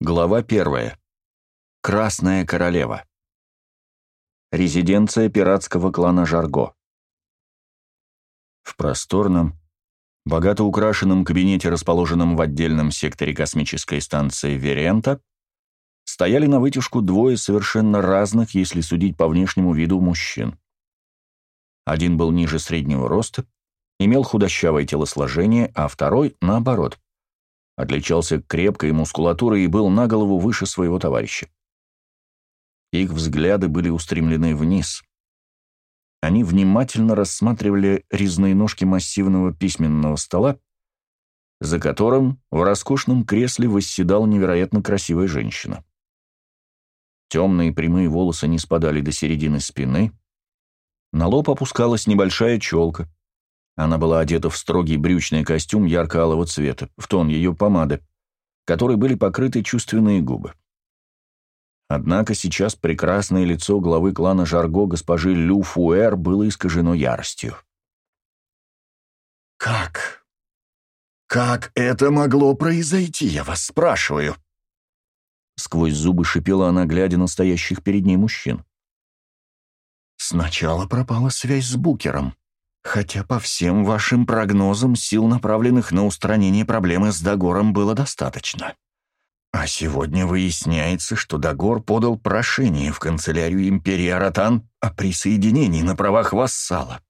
Глава первая. Красная королева. Резиденция пиратского клана Жарго. В просторном, богато украшенном кабинете, расположенном в отдельном секторе космической станции Верента, стояли на вытяжку двое совершенно разных, если судить по внешнему виду, мужчин. Один был ниже среднего роста, имел худощавое телосложение, а второй, наоборот, отличался крепкой мускулатурой и был на голову выше своего товарища. Их взгляды были устремлены вниз. Они внимательно рассматривали резные ножки массивного письменного стола, за которым в роскошном кресле восседала невероятно красивая женщина. Темные прямые волосы не спадали до середины спины, на лоб опускалась небольшая челка, она была одета в строгий брючный костюм ярко-алого цвета, в тон ее помады, которой были покрыты чувственные губы. Однако сейчас прекрасное лицо главы клана Жарго госпожи Лю Фуэр было искажено яростью. «Как? Как это могло произойти, я вас спрашиваю?» Сквозь зубы шипела она, глядя на стоящих перед ней мужчин. «Сначала пропала связь с Букером. Хотя по всем вашим прогнозам сил, направленных на устранение проблемы с Дагором, было достаточно. А сегодня выясняется, что Дагор подал прошение в канцелярию империи Аратан о присоединении на правах вассала.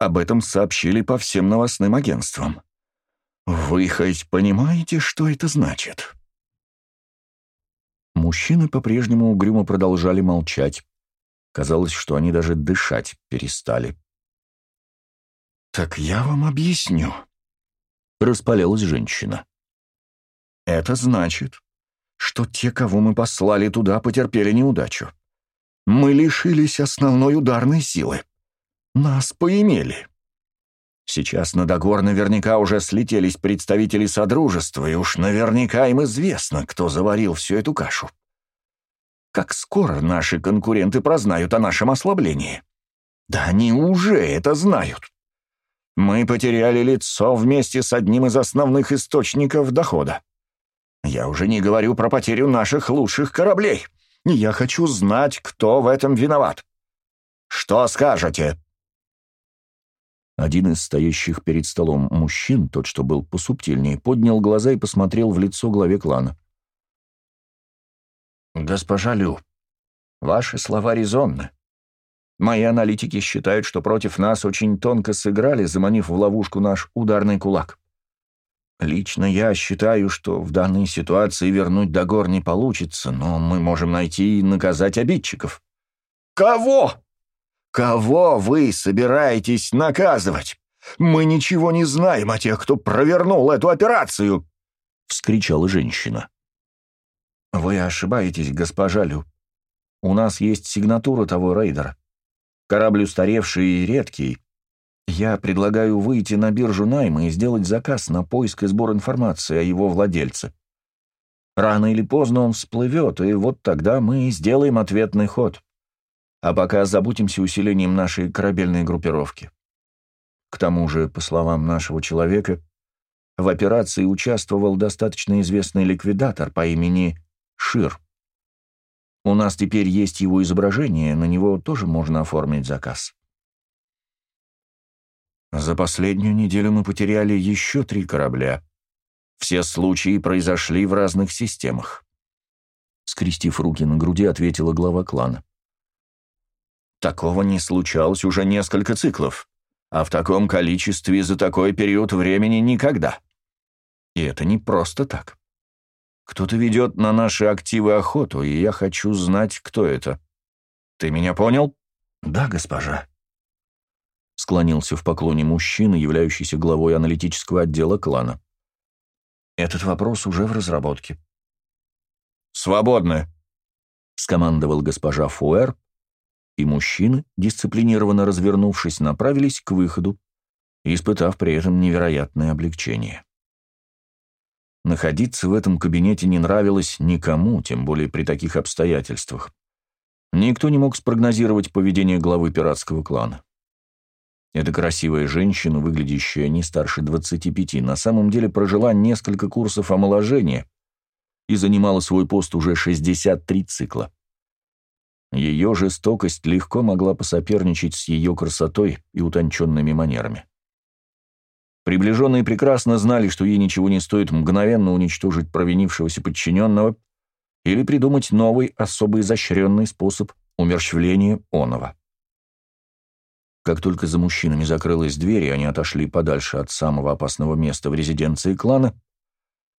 Об этом сообщили по всем новостным агентствам. Вы хоть понимаете, что это значит? Мужчины по-прежнему угрюмо продолжали молчать. Казалось, что они даже дышать перестали. «Так я вам объясню», — распалялась женщина. «Это значит, что те, кого мы послали туда, потерпели неудачу. Мы лишились основной ударной силы. Нас поимели. Сейчас на Догор наверняка уже слетелись представители Содружества, и уж наверняка им известно, кто заварил всю эту кашу. Как скоро наши конкуренты прознают о нашем ослаблении? Да они уже это знают. Мы потеряли лицо вместе с одним из основных источников дохода. Я уже не говорю про потерю наших лучших кораблей. Я хочу знать, кто в этом виноват. Что скажете?» Один из стоящих перед столом мужчин, тот, что был посубтильнее, поднял глаза и посмотрел в лицо главе клана. «Госпожа Лю, ваши слова резонны. Мои аналитики считают, что против нас очень тонко сыграли, заманив в ловушку наш ударный кулак. Лично я считаю, что в данной ситуации вернуть Дагор не получится, но мы можем найти и наказать обидчиков. Кого? Кого вы собираетесь наказывать? Мы ничего не знаем о тех, кто провернул эту операцию, — вскричала женщина. Вы ошибаетесь, госпожа Лю. У нас есть сигнатура того рейдера. Корабль устаревший и редкий. Я предлагаю выйти на биржу найма и сделать заказ на поиск и сбор информации о его владельце. Рано или поздно он всплывет, и вот тогда мы сделаем ответный ход. А пока забудемся усилением нашей корабельной группировки. К тому же, по словам нашего человека, в операции участвовал достаточно известный ликвидатор по имени Шир. У нас теперь есть его изображение, на него тоже можно оформить заказ. За последнюю неделю мы потеряли еще три корабля. Все случаи произошли в разных системах. Скрестив руки на груди, ответила глава клана. Такого не случалось уже несколько циклов, а в таком количестве за такой период времени никогда. И это не просто так. Кто-то ведет на наши активы охоту, и я хочу знать, кто это. Ты меня понял? Да, госпожа. Склонился в поклоне мужчина, являющийся главой аналитического отдела клана. Этот вопрос уже в разработке. «Свободны!» — скомандовал госпожа Фуэр, и мужчины, дисциплинированно развернувшись, направились к выходу, испытав при этом невероятное облегчение. Находиться в этом кабинете не нравилось никому, тем более при таких обстоятельствах. Никто не мог спрогнозировать поведение главы пиратского клана. Эта красивая женщина, выглядящая не старше 25, на самом деле прожила несколько курсов омоложения, и занимала свой пост уже 63 цикла. Ее жестокость легко могла посоперничать с ее красотой и утонченными манерами. Приближенные прекрасно знали, что ей ничего не стоит мгновенно уничтожить провинившегося подчиненного или придумать новый, особо изощренный способ умерщвления оного. Как только за мужчинами закрылась дверь, и они отошли подальше от самого опасного места в резиденции клана,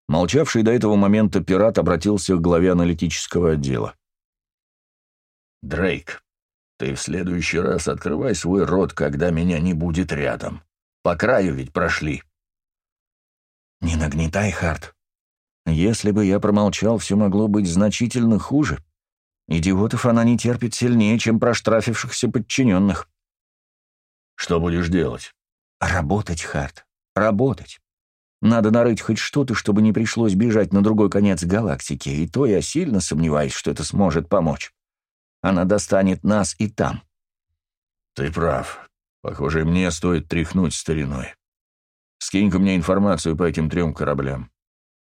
молчавший до этого момента пират обратился к главе аналитического отдела. «Дрейк, ты в следующий раз открывай свой рот, когда меня не будет рядом. По краю ведь прошли». «Не нагнетай, Харт. Если бы я промолчал, все могло быть значительно хуже. Идиотов она не терпит сильнее, чем проштрафившихся подчиненных». «Что будешь делать?» «Работать, Харт. Работать. Надо нарыть хоть что-то, чтобы не пришлось бежать на другой конец галактики, и то я сильно сомневаюсь, что это сможет помочь. Она достанет нас и там». «Ты прав. Похоже, мне стоит тряхнуть стариной. Скинь-ка мне информацию по этим трем кораблям.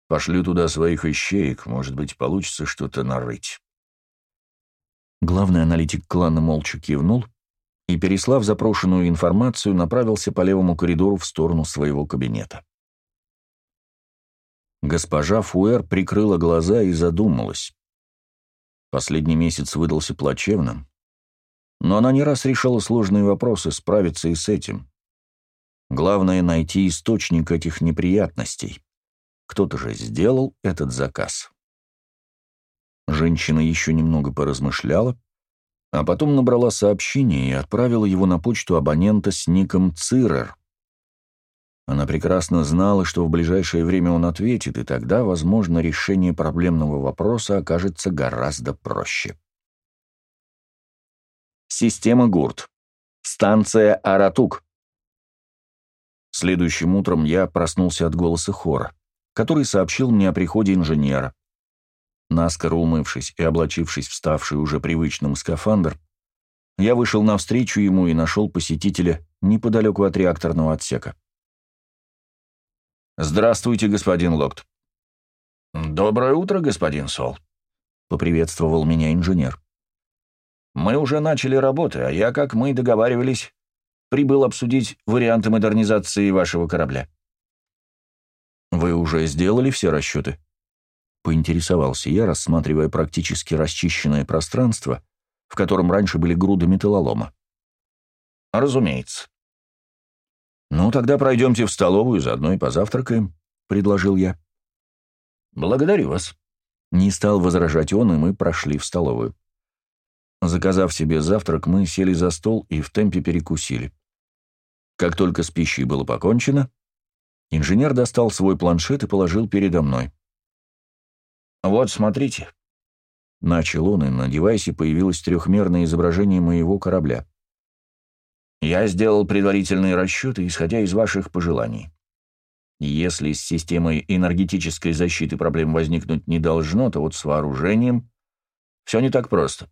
Пошлю туда своих ищеек, может быть, получится что-то нарыть». Главный аналитик клана молча кивнул и, переслав запрошенную информацию, направился по левому коридору в сторону своего кабинета. Госпожа Фуэр прикрыла глаза и задумалась. Последний месяц выдался плачевным, но она не раз решала сложные вопросы, справиться и с этим. Главное — найти источник этих неприятностей. Кто-то же сделал этот заказ. Женщина еще немного поразмышляла, а потом набрала сообщение и отправила его на почту абонента с ником Цирер. Она прекрасно знала, что в ближайшее время он ответит, и тогда, возможно, решение проблемного вопроса окажется гораздо проще. Система ГУРТ. Станция Аратук. Следующим утром я проснулся от голоса хора, который сообщил мне о приходе инженера. Наскоро умывшись и облачившись в ставший уже привычным скафандр, я вышел навстречу ему и нашел посетителя неподалеку от реакторного отсека. «Здравствуйте, господин Локт». «Доброе утро, господин Сол», — поприветствовал меня инженер. «Мы уже начали работы, а я, как мы договаривались, прибыл обсудить варианты модернизации вашего корабля». «Вы уже сделали все расчеты?» — поинтересовался я, рассматривая практически расчищенное пространство, в котором раньше были груды металлолома. «Разумеется», «Ну, тогда пройдемте в столовую, заодно и позавтракаем», — предложил я. «Благодарю вас». Не стал возражать он, и мы прошли в столовую. Заказав себе завтрак, мы сели за стол и в темпе перекусили. Как только с пищей было покончено, инженер достал свой планшет и положил передо мной. «Вот, смотрите». Начал он, и на девайсе появилось трехмерное изображение моего корабля. Я сделал предварительные расчеты, исходя из ваших пожеланий. Если с системой энергетической защиты проблем возникнуть не должно, то вот с вооружением все не так просто.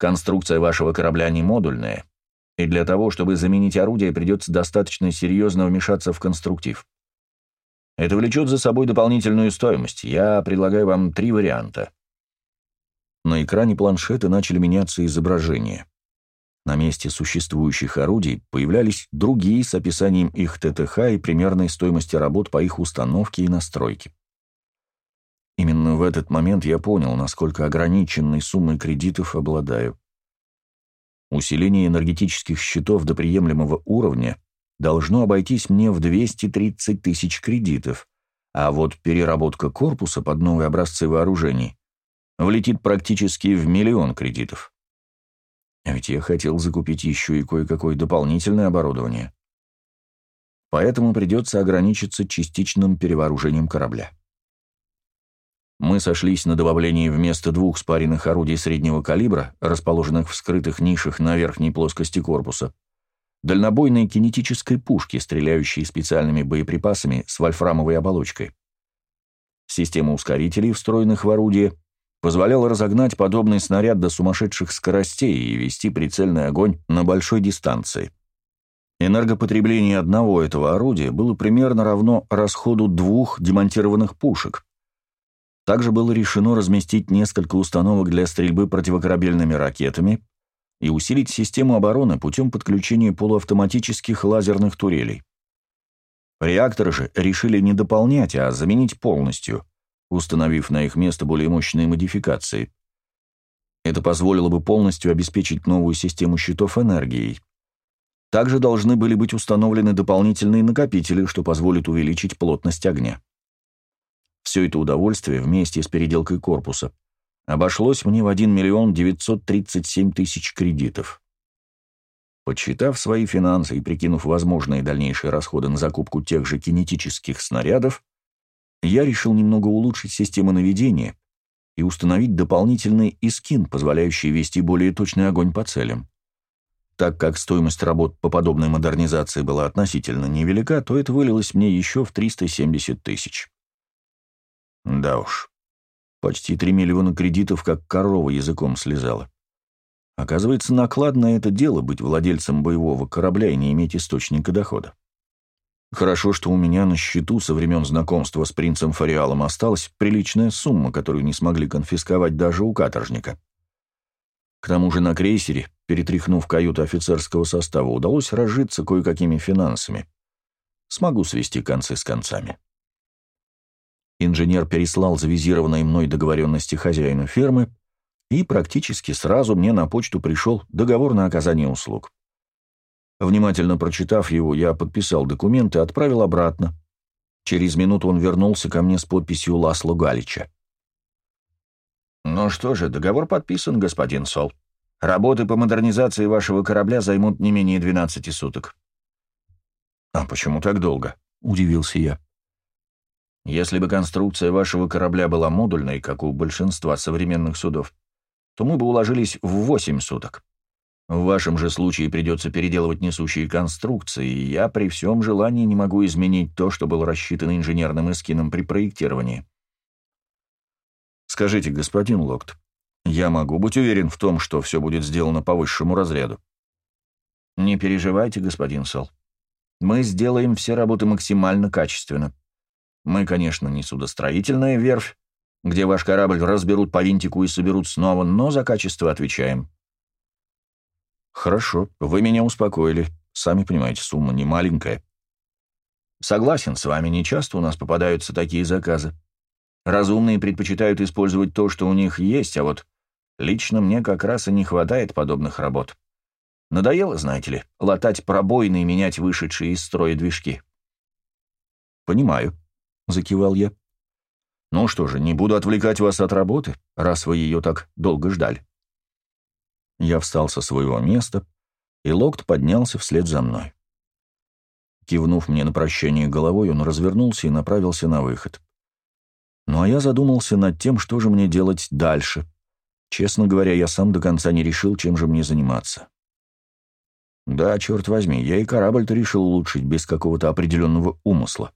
Конструкция вашего корабля не модульная, и для того, чтобы заменить орудие, придется достаточно серьезно вмешаться в конструктив. Это влечет за собой дополнительную стоимость. Я предлагаю вам три варианта. На экране планшета начали меняться изображения. На месте существующих орудий появлялись другие с описанием их ТТХ и примерной стоимости работ по их установке и настройке. В этот момент я понял, насколько ограниченной суммой кредитов обладаю. Усиление энергетических счетов до приемлемого уровня должно обойтись мне в 230 тысяч кредитов, а вот переработка корпуса под новые образцы вооружений влетит практически в миллион кредитов. А ведь я хотел закупить еще и кое-какое дополнительное оборудование. Поэтому придется ограничиться частичным перевооружением корабля. Мы сошлись на добавлении вместо двух спаренных орудий среднего калибра, расположенных в скрытых нишах на верхней плоскости корпуса, дальнобойной кинетической пушки, стреляющей специальными боеприпасами с вольфрамовой оболочкой. Система ускорителей, встроенных в орудие, позволял разогнать подобный снаряд до сумасшедших скоростей и вести прицельный огонь на большой дистанции. Энергопотребление одного этого орудия было примерно равно расходу двух демонтированных пушек. Также было решено разместить несколько установок для стрельбы противокорабельными ракетами и усилить систему обороны путем подключения полуавтоматических лазерных турелей. Реакторы же решили не дополнять, а заменить полностью, установив на их место более мощные модификации. Это позволило бы полностью обеспечить новую систему щитов энергией. Также должны были быть установлены дополнительные накопители, что позволит увеличить плотность огня. Все это удовольствие вместе с переделкой корпуса обошлось мне в 1 миллион 937 тысяч кредитов. Подсчитав свои финансы и прикинув возможные дальнейшие расходы на закупку тех же кинетических снарядов, я решил немного улучшить систему наведения и установить дополнительный искин, позволяющий вести более точный огонь по целям. Так как стоимость работ по подобной модернизации была относительно невелика, то это вылилось мне еще в 370 тысяч. Да уж, почти 3 миллиона кредитов, как корова языком слезала. Оказывается, накладно это дело быть владельцем боевого корабля и не иметь источника дохода. Хорошо, что у меня на счету со времен знакомства с принцем Фариалом осталась приличная сумма, которую не смогли конфисковать даже у каторжника. К тому же на крейсере, перетряхнув каюту офицерского состава, удалось разжиться кое-какими финансами. Смогу свести концы с концами. Инженер переслал завизированные мной договоренности хозяину фермы, и практически сразу мне на почту пришел договор на оказание услуг. Внимательно прочитав его, я подписал документ и отправил обратно. Через минуту он вернулся ко мне с подписью Ласло Галича. «Ну что же, договор подписан, господин Сол. Работы по модернизации вашего корабля займут не менее 12 суток». «А почему так долго?» — удивился я. Если бы конструкция вашего корабля была модульной, как у большинства современных судов, то мы бы уложились в 8 суток. В вашем же случае придется переделывать несущие конструкции, и я при всем желании не могу изменить то, что было рассчитано инженерным эскином при проектировании. Скажите, господин Локт, я могу быть уверен в том, что все будет сделано по высшему разряду? Не переживайте, господин Сол. Мы сделаем все работы максимально качественно. Мы, конечно, не судостроительная верфь, где ваш корабль разберут по винтику и соберут снова, но за качество отвечаем. Хорошо, вы меня успокоили. Сами понимаете, сумма не маленькая. Согласен с вами, не часто у нас попадаются такие заказы. Разумные предпочитают использовать то, что у них есть, а вот лично мне как раз и не хватает подобных работ. Надоело, знаете ли, латать пробоины и менять вышедшие из строя движки. Понимаю. — закивал я. «Ну что же, не буду отвлекать вас от работы, раз вы ее так долго ждали». Я встал со своего места, и Локт поднялся вслед за мной. Кивнув мне на прощание головой, он развернулся и направился на выход. Ну а я задумался над тем, что же мне делать дальше. Честно говоря, я сам до конца не решил, чем же мне заниматься. Да, черт возьми, я и корабль-то решил улучшить без какого-то определенного умысла.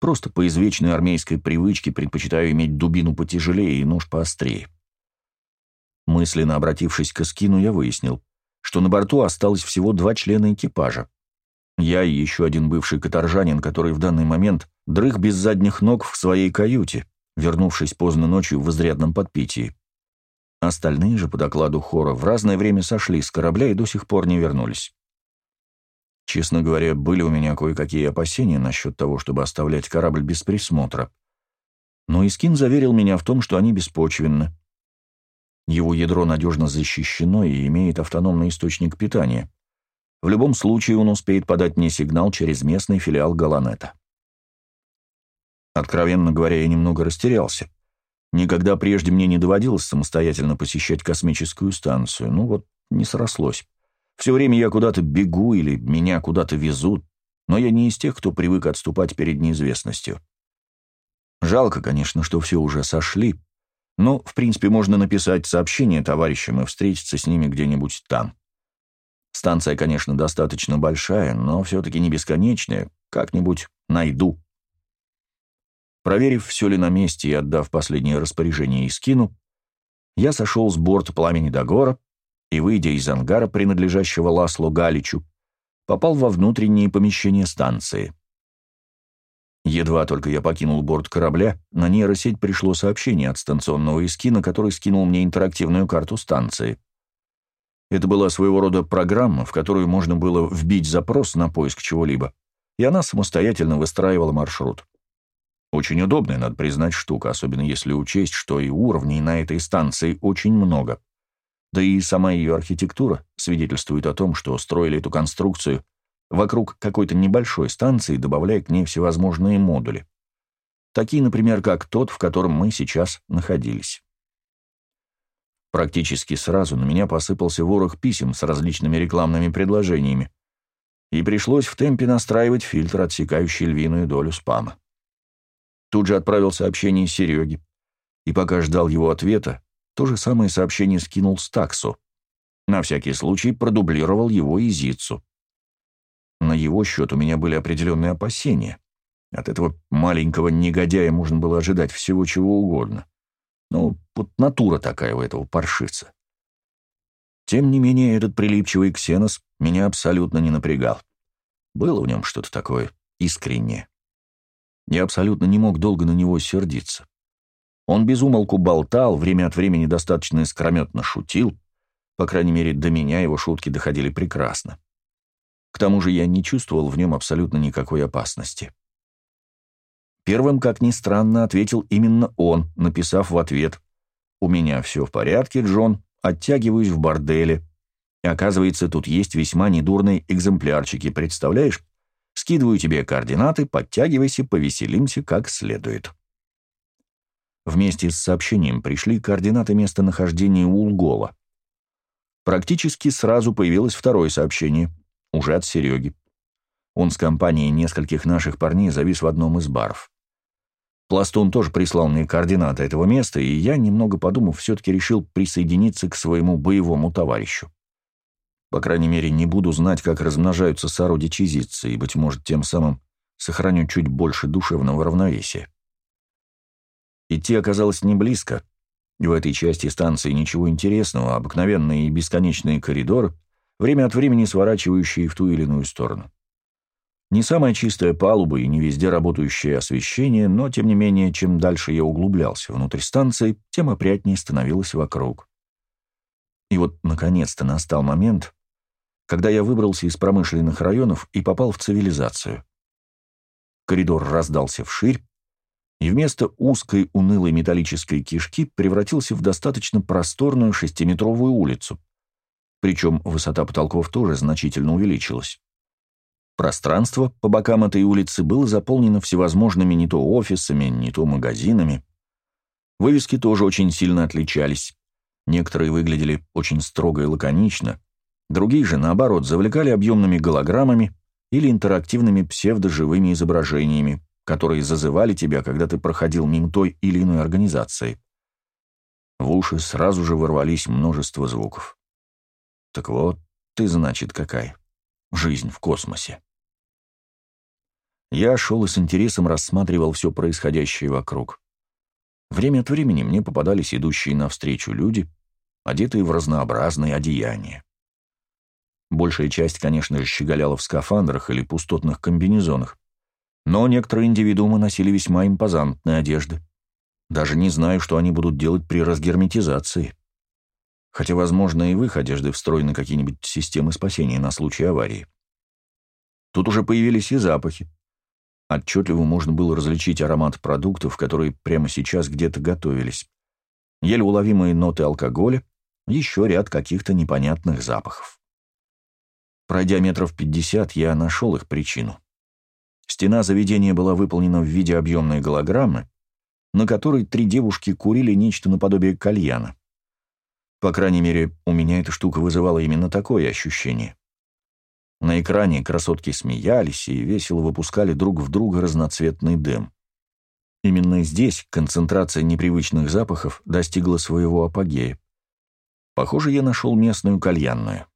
Просто по извечной армейской привычке предпочитаю иметь дубину потяжелее и нож поострее. Мысленно обратившись к Эскину, я выяснил, что на борту осталось всего два члена экипажа. Я и еще один бывший каторжанин, который в данный момент дрых без задних ног в своей каюте, вернувшись поздно ночью в изрядном подпитии. Остальные же, по докладу Хора, в разное время сошли с корабля и до сих пор не вернулись. Честно говоря, были у меня кое-какие опасения насчет того, чтобы оставлять корабль без присмотра. Но Искин заверил меня в том, что они беспочвенны. Его ядро надежно защищено и имеет автономный источник питания. В любом случае он успеет подать мне сигнал через местный филиал Галанета. Откровенно говоря, я немного растерялся. Никогда прежде мне не доводилось самостоятельно посещать космическую станцию. Ну вот, не срослось. Все время я куда-то бегу или меня куда-то везут, но я не из тех, кто привык отступать перед неизвестностью. Жалко, конечно, что все уже сошли, но, в принципе, можно написать сообщение товарищам и встретиться с ними где-нибудь там. Станция, конечно, достаточно большая, но все-таки не бесконечная, как-нибудь найду. Проверив, все ли на месте и отдав последнее распоряжение Искину, я сошел с борта пламени Дагора и, выйдя из ангара, принадлежащего Ласлу Галичу, попал во внутренние помещения станции. Едва только я покинул борт корабля, на нейросеть пришло сообщение от станционного эскина, который скинул мне интерактивную карту станции. Это была своего рода программа, в которую можно было вбить запрос на поиск чего-либо, и она самостоятельно выстраивала маршрут. Очень удобная, надо признать, штука, особенно если учесть, что и уровней на этой станции очень много. Да и сама ее архитектура свидетельствует о том, что строили эту конструкцию вокруг какой-то небольшой станции, добавляя к ней всевозможные модули. Такие, например, как тот, в котором мы сейчас находились. Практически сразу на меня посыпался ворох писем с различными рекламными предложениями, и пришлось в темпе настраивать фильтр, отсекающий львиную долю спама. Тут же отправил сообщение Сереге, и пока ждал его ответа, то же самое сообщение скинул Стаксу. На всякий случай продублировал его и Зицу. На его счет у меня были определенные опасения. От этого маленького негодяя можно было ожидать всего чего угодно. Ну, вот натура такая у этого паршивца. Тем не менее, этот прилипчивый ксенос меня абсолютно не напрягал. Было в нем что-то такое искреннее. Я абсолютно не мог долго на него сердиться. Он безумолку болтал, время от времени достаточно искрометно шутил, по крайней мере, до меня его шутки доходили прекрасно. К тому же я не чувствовал в нем абсолютно никакой опасности. Первым, как ни странно, ответил именно он, написав в ответ «У меня все в порядке, Джон, оттягиваюсь в борделе. И оказывается, тут есть весьма недурные экземплярчики, представляешь? Скидываю тебе координаты, подтягивайся, повеселимся как следует». Вместе с сообщением пришли координаты местонахождения Улгола. Практически сразу появилось второе сообщение — уже от Сереги. Он с компанией нескольких наших парней завис в одном из баров. Пластун тоже прислал мне координаты этого места, и я, немного подумав, все-таки решил присоединиться к своему боевому товарищу. По крайней мере, не буду знать, как размножаются сородичи Зицы, и, быть может, тем самым сохраню чуть больше душевного равновесия. Идти оказалось не близко. В этой части станции ничего интересного, обыкновенные и бесконечные коридоры — время от времени сворачивающие в ту или иную сторону. Не самая чистая палуба и не везде работающее освещение, но, тем не менее, чем дальше я углублялся внутрь станции, тем опрятнее становилось вокруг. И вот, наконец-то, настал момент, когда я выбрался из промышленных районов и попал в цивилизацию. Коридор раздался вширь, и вместо узкой унылой металлической кишки превратился в достаточно просторную шестиметровую улицу, причем высота потолков тоже значительно увеличилась. Пространство по бокам этой улицы было заполнено всевозможными не то офисами, не то магазинами. Вывески тоже очень сильно отличались. Некоторые выглядели очень строго и лаконично, другие же, наоборот, завлекали объемными голограммами или интерактивными псевдоживыми изображениями, которые зазывали тебя, когда ты проходил мимо той или иной организации. В уши сразу же ворвались множество звуков. Так вот, ты, значит, какая. Жизнь в космосе. Я шел и с интересом рассматривал все происходящее вокруг. Время от времени мне попадались идущие навстречу люди, одетые в разнообразные одеяния. Большая часть, конечно же, щеголяла в скафандрах или пустотных комбинезонах, но некоторые индивидуумы носили весьма импозантные одежды. Даже не знаю, что они будут делать при разгерметизации. Хотя, возможно, и в их одежды встроены какие-нибудь системы спасения на случай аварии. Тут уже появились и запахи. Отчетливо можно было различить аромат продуктов, которые прямо сейчас где-то готовились. Еле уловимые ноты алкоголя, еще ряд каких-то непонятных запахов. Пройдя метров пятьдесят, я нашел их причину. Стена заведения была выполнена в виде объемной голограммы, на которой три девушки курили нечто наподобие кальяна. По крайней мере, у меня эта штука вызывала именно такое ощущение. На экране красотки смеялись и весело выпускали друг в друга разноцветный дым. Именно здесь концентрация непривычных запахов достигла своего апогея. Похоже, я нашел местную кальянную.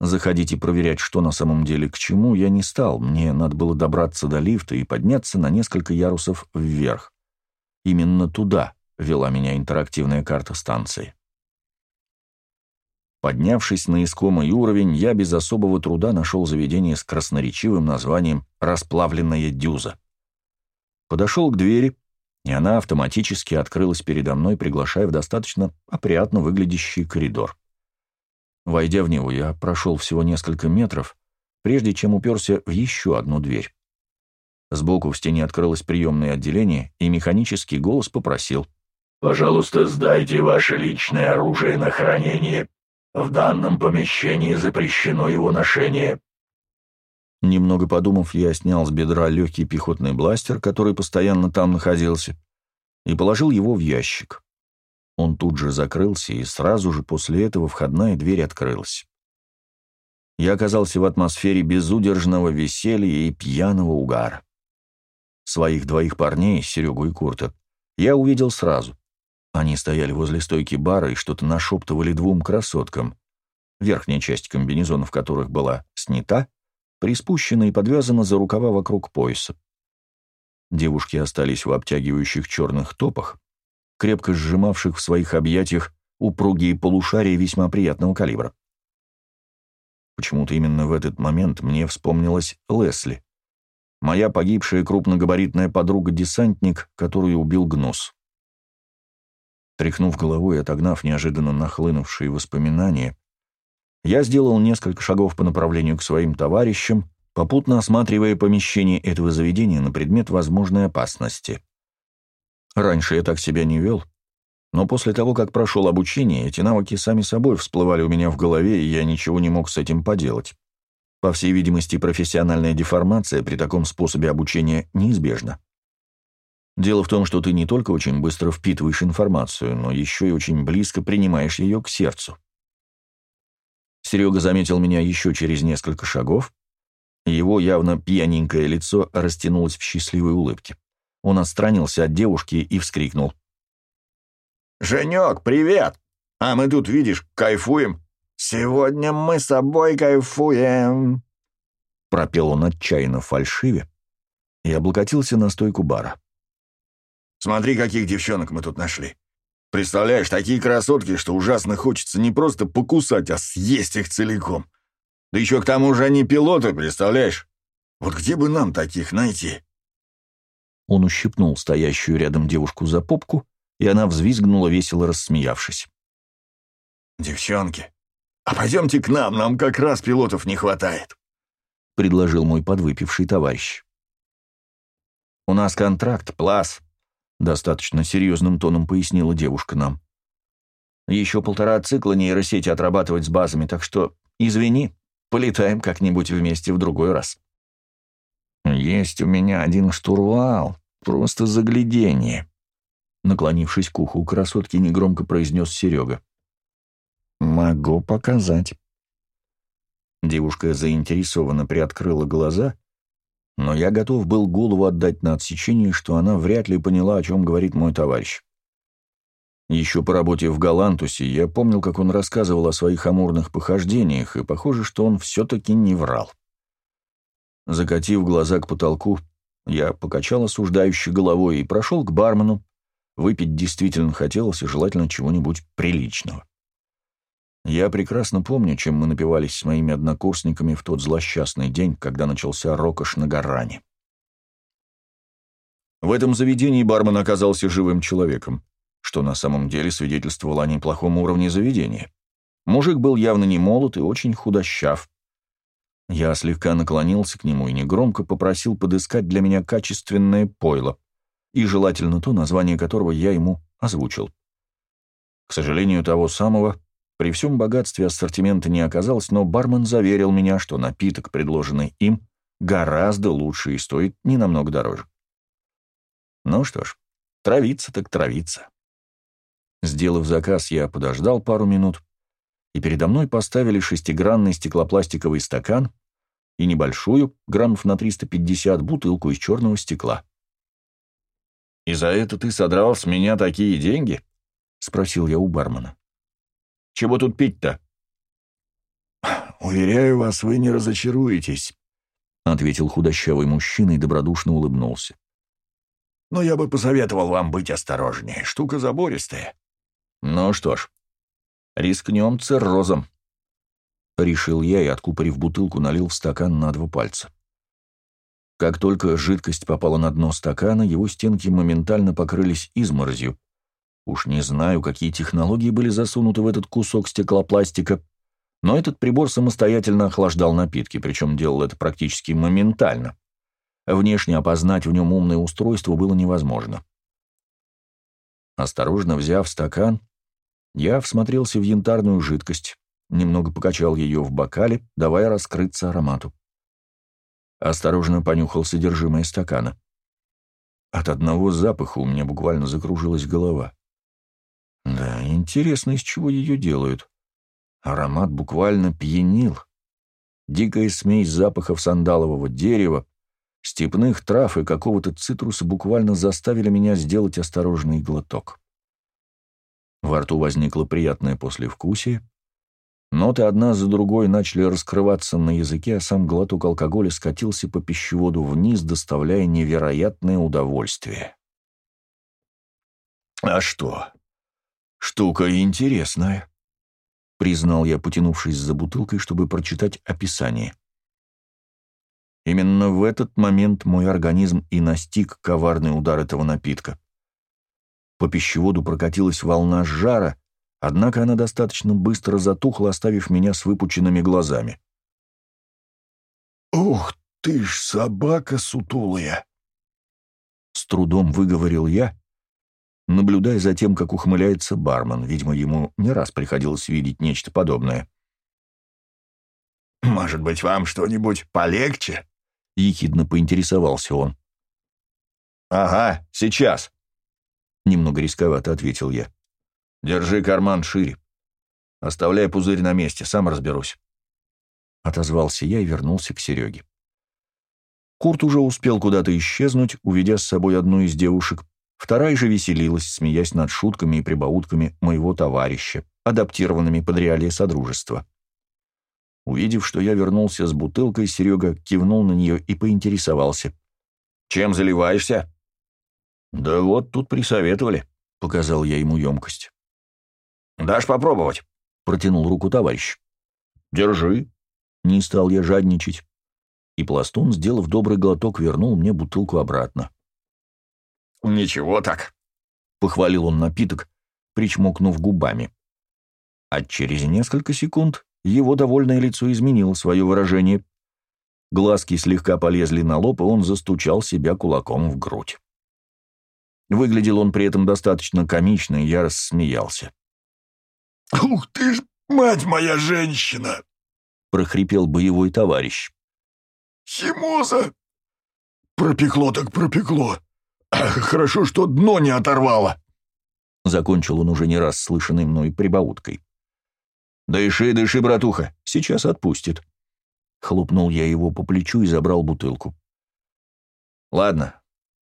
Заходить и проверять, что на самом деле к чему, я не стал. Мне надо было добраться до лифта и подняться на несколько ярусов вверх. Именно туда вела меня интерактивная карта станции. Поднявшись на искомый уровень, я без особого труда нашел заведение с красноречивым названием «Расплавленная дюза». Подошел к двери, и она автоматически открылась передо мной, приглашая в достаточно опрятно выглядящий коридор. Войдя в него, я прошел всего несколько метров, прежде чем уперся в еще одну дверь. Сбоку в стене открылось приемное отделение, и механический голос попросил. «Пожалуйста, сдайте ваше личное оружие на хранение. В данном помещении запрещено его ношение». Немного подумав, я снял с бедра легкий пехотный бластер, который постоянно там находился, и положил его в ящик. Он тут же закрылся, и сразу же после этого входная дверь открылась. Я оказался в атмосфере безудержного веселья и пьяного угара. Своих двоих парней, Серегу и Курта, я увидел сразу. Они стояли возле стойки бара и что-то нашептывали двум красоткам, верхняя часть комбинезонов которых была снята, приспущена и подвязана за рукава вокруг пояса. Девушки остались в обтягивающих черных топах, крепко сжимавших в своих объятиях упругие полушария весьма приятного калибра. Почему-то именно в этот момент мне вспомнилась Лесли, моя погибшая крупногабаритная подруга-десантник, которую убил Гнус. Тряхнув головой и отогнав неожиданно нахлынувшие воспоминания, я сделал несколько шагов по направлению к своим товарищам, попутно осматривая помещение этого заведения на предмет возможной опасности. Раньше я так себя не вел, но после того, как прошел обучение, эти навыки сами собой всплывали у меня в голове, и я ничего не мог с этим поделать. По всей видимости, профессиональная деформация при таком способе обучения неизбежна. Дело в том, что ты не только очень быстро впитываешь информацию, но еще и очень близко принимаешь ее к сердцу. Серега заметил меня еще через несколько шагов, его явно пьяненькое лицо растянулось в счастливой улыбке. Он отстранился от девушки и вскрикнул. «Женек, привет! А мы тут, видишь, кайфуем. Сегодня мы с тобой кайфуем!» Пропел он отчаянно фальшиве и облокотился на стойку бара. «Смотри, каких девчонок мы тут нашли. Представляешь, такие красотки, что ужасно хочется не просто покусать, а съесть их целиком. Да еще к тому же они пилоты, представляешь? Вот где бы нам таких найти?» Он ущипнул стоящую рядом девушку за попку, и она взвизгнула, весело рассмеявшись. «Девчонки, а пойдемте к нам, нам как раз пилотов не хватает», — предложил мой подвыпивший товарищ. «У нас контракт, плас», — достаточно серьезным тоном пояснила девушка нам. «Еще полтора цикла нейросети отрабатывать с базами, так что, извини, полетаем как-нибудь вместе в другой раз». «Есть у меня один штурвал, просто заглядение», — наклонившись к уху красотки, негромко произнес Серега. «Могу показать». Девушка заинтересованно приоткрыла глаза — но я готов был голову отдать на отсечение, что она вряд ли поняла, о чем говорит мой товарищ. Еще по работе в Галантусе я помнил, как он рассказывал о своих амурных похождениях, и похоже, что он все-таки не врал. Закатив глаза к потолку, я покачал осуждающей головой и прошел к бармену. Выпить действительно хотелось, и желательно чего-нибудь приличного. Я прекрасно помню, чем мы напивались с моими однокурсниками в тот злосчастный день, когда начался рокош на Гаране. В этом заведении бармен оказался живым человеком, что на самом деле свидетельствовало о неплохом уровне заведения. Мужик был явно не молод и очень худощав. Я слегка наклонился к нему и негромко попросил подыскать для меня качественное пойло, и желательно то, название которого я ему озвучил. К сожалению, того самого, при всем богатстве ассортимента не оказалось, но бармен заверил меня, что напиток, предложенный им, гораздо лучше и стоит не намного дороже. Ну что ж, травиться так травиться. Сделав заказ, я подождал пару минут, и передо мной поставили шестигранный стеклопластиковый стакан и небольшую, граммов на 350, бутылку из черного стекла. «И за это ты содрал с меня такие деньги?» — спросил я у бармена. Чего тут пить-то?» «Уверяю вас, вы не разочаруетесь», — ответил худощавый мужчина и добродушно улыбнулся. «Но я бы посоветовал вам быть осторожнее. Штука забористая». «Ну что ж, рискнем циррозом», — решил я и, откупорив бутылку, налил в стакан на два пальца. Как только жидкость попала на дно стакана, его стенки моментально покрылись изморозью. Уж не знаю, какие технологии были засунуты в этот кусок стеклопластика, но этот прибор самостоятельно охлаждал напитки, причем делал это практически моментально. Внешне опознать в нем умное устройство было невозможно. Осторожно взяв стакан, я всмотрелся в янтарную жидкость, немного покачал ее в бокале, давая раскрыться аромату. Осторожно понюхал содержимое стакана. От одного запаха у меня буквально закружилась голова. Да, интересно, из чего ее делают. Аромат буквально пьянил. Дикая смесь запахов сандалового дерева, степных трав и какого-то цитруса буквально заставили меня сделать осторожный глоток. Во рту возникло приятное послевкусие, Ноты одна за другой начали раскрываться на языке, а сам глоток алкоголя скатился по пищеводу вниз, доставляя невероятное удовольствие. «А что? Штука интересная», — признал я, потянувшись за бутылкой, чтобы прочитать описание. Именно в этот момент мой организм и настиг коварный удар этого напитка. По пищеводу прокатилась волна жара, Однако она достаточно быстро затухла, оставив меня с выпученными глазами. «Ух ты ж, собака сутулая!» С трудом выговорил я, наблюдая за тем, как ухмыляется бармен. Видимо, ему не раз приходилось видеть нечто подобное. «Может быть, вам что-нибудь полегче?» — ехидно поинтересовался он. «Ага, сейчас», — немного рисковато ответил я. Держи карман шире. Оставляй пузырь на месте, сам разберусь. Отозвался я и вернулся к Сереге. Курт уже успел куда-то исчезнуть, уведя с собой одну из девушек. Вторая же веселилась, смеясь над шутками и прибаутками моего товарища, адаптированными под реалии Содружества. Увидев, что я вернулся с бутылкой, Серега кивнул на нее и поинтересовался. «Чем заливаешься?» «Да вот тут присоветовали», — показал я ему емкость. «Дашь попробовать?» — протянул руку товарищ. «Держи». Не стал я жадничать. И пластун, сделав добрый глоток, вернул мне бутылку обратно. «Ничего так», — похвалил он напиток, причмокнув губами. А через несколько секунд его довольное лицо изменило свое выражение. Глазки слегка полезли на лоб, и он застучал себя кулаком в грудь. Выглядел он при этом достаточно комично, и я рассмеялся. «Ух ты ж, мать моя женщина!» — прохрипел боевой товарищ. «Химоза! Пропекло так пропекло! Хорошо, что дно не оторвало!» Закончил он уже не раз слышанной мной прибауткой. «Дыши, дыши, братуха, сейчас отпустит». Хлопнул я его по плечу и забрал бутылку. «Ладно,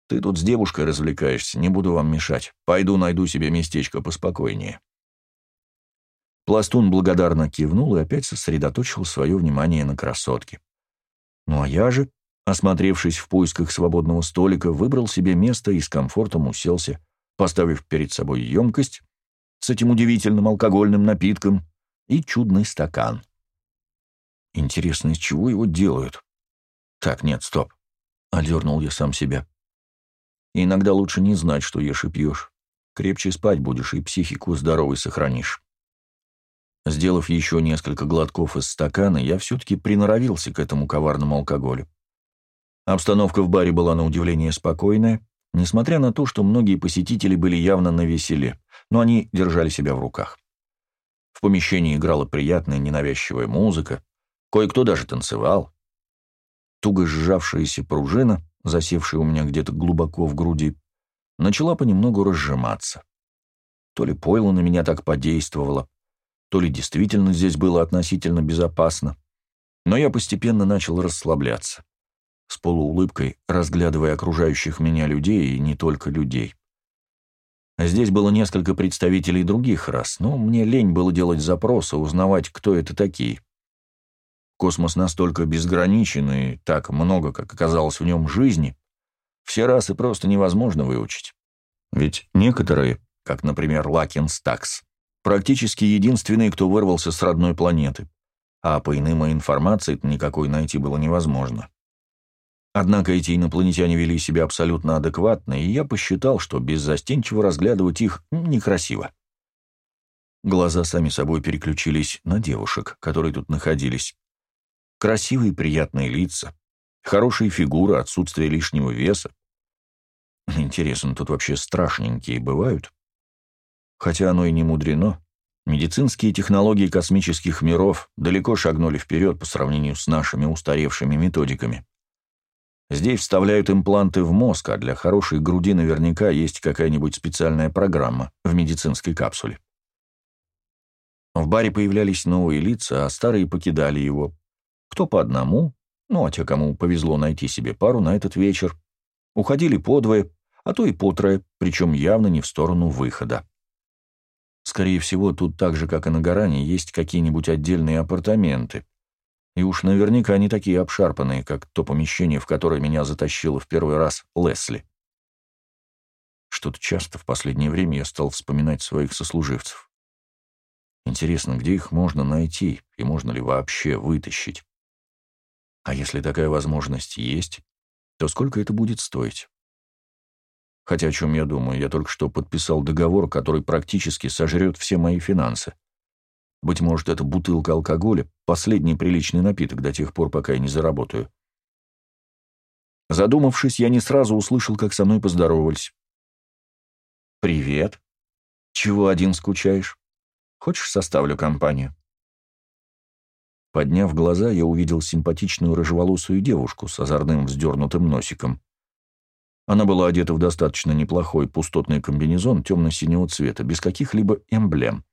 ты тут с девушкой развлекаешься, не буду вам мешать. Пойду найду себе местечко поспокойнее». Пластун благодарно кивнул и опять сосредоточил свое внимание на красотке. Ну а я же, осмотревшись в поисках свободного столика, выбрал себе место и с комфортом уселся, поставив перед собой емкость с этим удивительным алкогольным напитком и чудный стакан. Интересно, из чего его делают? Так, нет, стоп. Одернул я сам себя. Иногда лучше не знать, что ешь и пьешь. Крепче спать будешь и психику здоровой сохранишь. Сделав еще несколько глотков из стакана, я все-таки приноровился к этому коварному алкоголю. Обстановка в баре была на удивление спокойная, несмотря на то, что многие посетители были явно на веселе, но они держали себя в руках. В помещении играла приятная ненавязчивая музыка, кое-кто даже танцевал. Туго сжавшаяся пружина, засевшая у меня где-то глубоко в груди, начала понемногу разжиматься. То ли пойло на меня так подействовало, то ли действительно здесь было относительно безопасно, но я постепенно начал расслабляться, с полуулыбкой разглядывая окружающих меня людей и не только людей. Здесь было несколько представителей других рас, но мне лень было делать запросы, узнавать, кто это такие. Космос настолько безграничен и так много, как оказалось в нем жизни, все расы просто невозможно выучить. Ведь некоторые, как, например, Лакин Стакс, Практически единственный, кто вырвался с родной планеты. А по иным информации никакой найти было невозможно. Однако эти инопланетяне вели себя абсолютно адекватно, и я посчитал, что беззастенчиво разглядывать их некрасиво. Глаза сами собой переключились на девушек, которые тут находились. Красивые приятные лица, хорошие фигуры, отсутствие лишнего веса. Интересно, тут вообще страшненькие бывают? Хотя оно и не мудрено. Медицинские технологии космических миров далеко шагнули вперед по сравнению с нашими устаревшими методиками. Здесь вставляют импланты в мозг, а для хорошей груди наверняка есть какая-нибудь специальная программа в медицинской капсуле. В баре появлялись новые лица, а старые покидали его. Кто по одному, ну а те, кому повезло найти себе пару на этот вечер, уходили подвое, а то и по трое, причем явно не в сторону выхода. Скорее всего, тут так же, как и на Гаране, есть какие-нибудь отдельные апартаменты. И уж наверняка не такие обшарпанные, как то помещение, в которое меня затащила в первый раз Лесли. Что-то часто в последнее время я стал вспоминать своих сослуживцев. Интересно, где их можно найти и можно ли вообще вытащить? А если такая возможность есть, то сколько это будет стоить? Хотя о чем я думаю, я только что подписал договор, который практически сожрет все мои финансы. Быть может, это бутылка алкоголя, последний приличный напиток до тех пор, пока я не заработаю. Задумавшись, я не сразу услышал, как со мной поздоровались. «Привет. Чего один скучаешь? Хочешь, составлю компанию?» Подняв глаза, я увидел симпатичную рыжеволосую девушку с озорным вздернутым носиком. Она была одета в достаточно неплохой пустотный комбинезон темно-синего цвета, без каких-либо эмблем.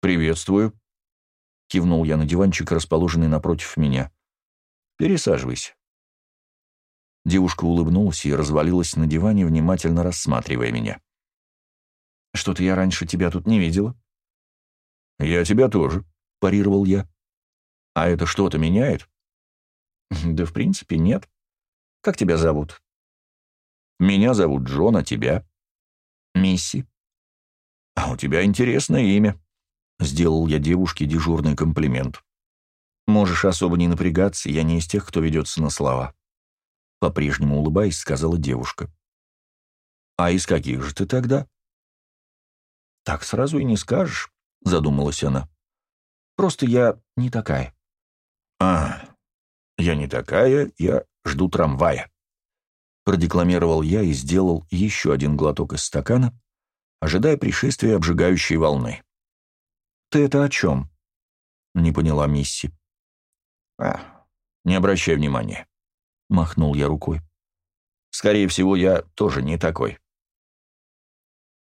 «Приветствую», — кивнул я на диванчик, расположенный напротив меня. «Пересаживайся». Девушка улыбнулась и развалилась на диване, внимательно рассматривая меня. «Что-то я раньше тебя тут не видела». «Я тебя тоже», — парировал я. «А это что-то меняет?» «Да в принципе нет. Как тебя зовут?» Меня зовут Джон, а тебя?» «Мисси». «А у тебя интересное имя», — сделал я девушке дежурный комплимент. «Можешь особо не напрягаться, я не из тех, кто ведется на слова». По-прежнему улыбаясь, сказала девушка. «А из каких же ты тогда?» «Так сразу и не скажешь», — задумалась она. «Просто я не такая». «А, я не такая, я жду трамвая». Продекламировал я и сделал еще один глоток из стакана, ожидая пришествия обжигающей волны. «Ты это о чем?» — не поняла Мисси. «А, не обращай внимания», — махнул я рукой. «Скорее всего, я тоже не такой».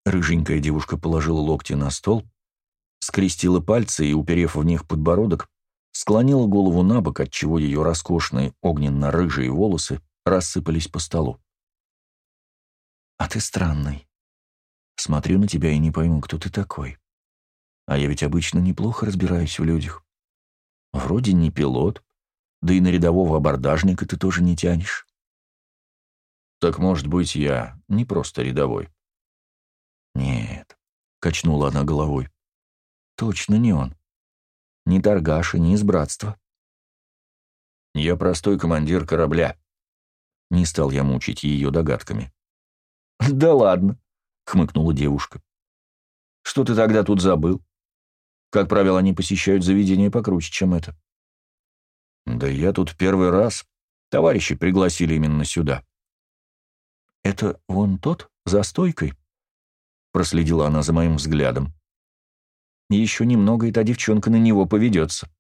Рыженькая девушка положила локти на стол, скрестила пальцы и, уперев в них подбородок, склонила голову на бок, отчего ее роскошные огненно-рыжие волосы рассыпались по столу. «А ты странный. Смотрю на тебя и не пойму, кто ты такой. А я ведь обычно неплохо разбираюсь в людях. Вроде не пилот, да и на рядового абордажника ты тоже не тянешь». «Так, может быть, я не просто рядовой?» «Нет», — качнула она головой. «Точно не он. Ни торгаша, ни из братства». «Я простой командир корабля», не стал я мучить ее догадками. «Да ладно», — хмыкнула девушка. «Что ты тогда тут забыл? Как правило, они посещают заведения покруче, чем это». «Да я тут первый раз. Товарищи пригласили именно сюда». «Это вон тот, за стойкой?» Проследила она за моим взглядом. «Еще немного, и та девчонка на него поведется».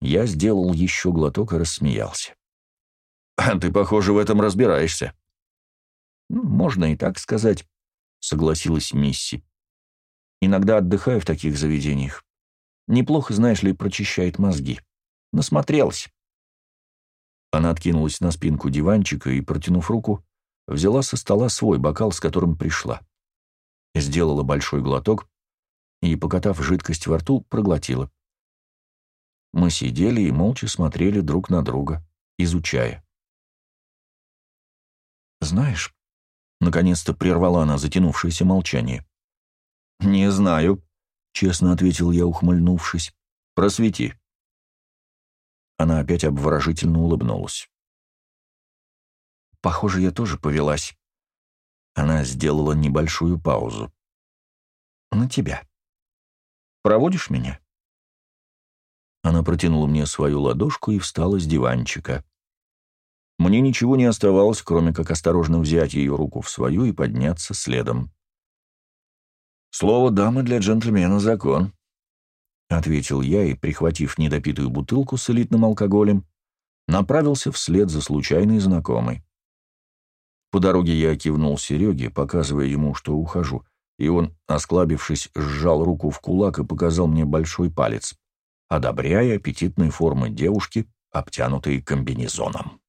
Я сделал еще глоток и рассмеялся. «Ты, похоже, в этом разбираешься». Ну, «Можно и так сказать», — согласилась Мисси. «Иногда отдыхаю в таких заведениях. Неплохо, знаешь ли, прочищает мозги. Насмотрелась». Она откинулась на спинку диванчика и, протянув руку, взяла со стола свой бокал, с которым пришла. Сделала большой глоток и, покатав жидкость во рту, проглотила. Мы сидели и молча смотрели друг на друга, изучая. «Знаешь...» — наконец-то прервала она затянувшееся молчание. «Не знаю», — честно ответил я, ухмыльнувшись. «Просвети». Она опять обворожительно улыбнулась. «Похоже, я тоже повелась». Она сделала небольшую паузу. «На тебя. Проводишь меня?» Она протянула мне свою ладошку и встала с диванчика. Мне ничего не оставалось, кроме как осторожно взять ее руку в свою и подняться следом. «Слово дамы для джентльмена закон», — ответил я и, прихватив недопитую бутылку с элитным алкоголем, направился вслед за случайной знакомой. По дороге я кивнул Сереге, показывая ему, что ухожу, и он, осклабившись, сжал руку в кулак и показал мне большой палец одобряя аппетитные формы девушки, обтянутые комбинезоном.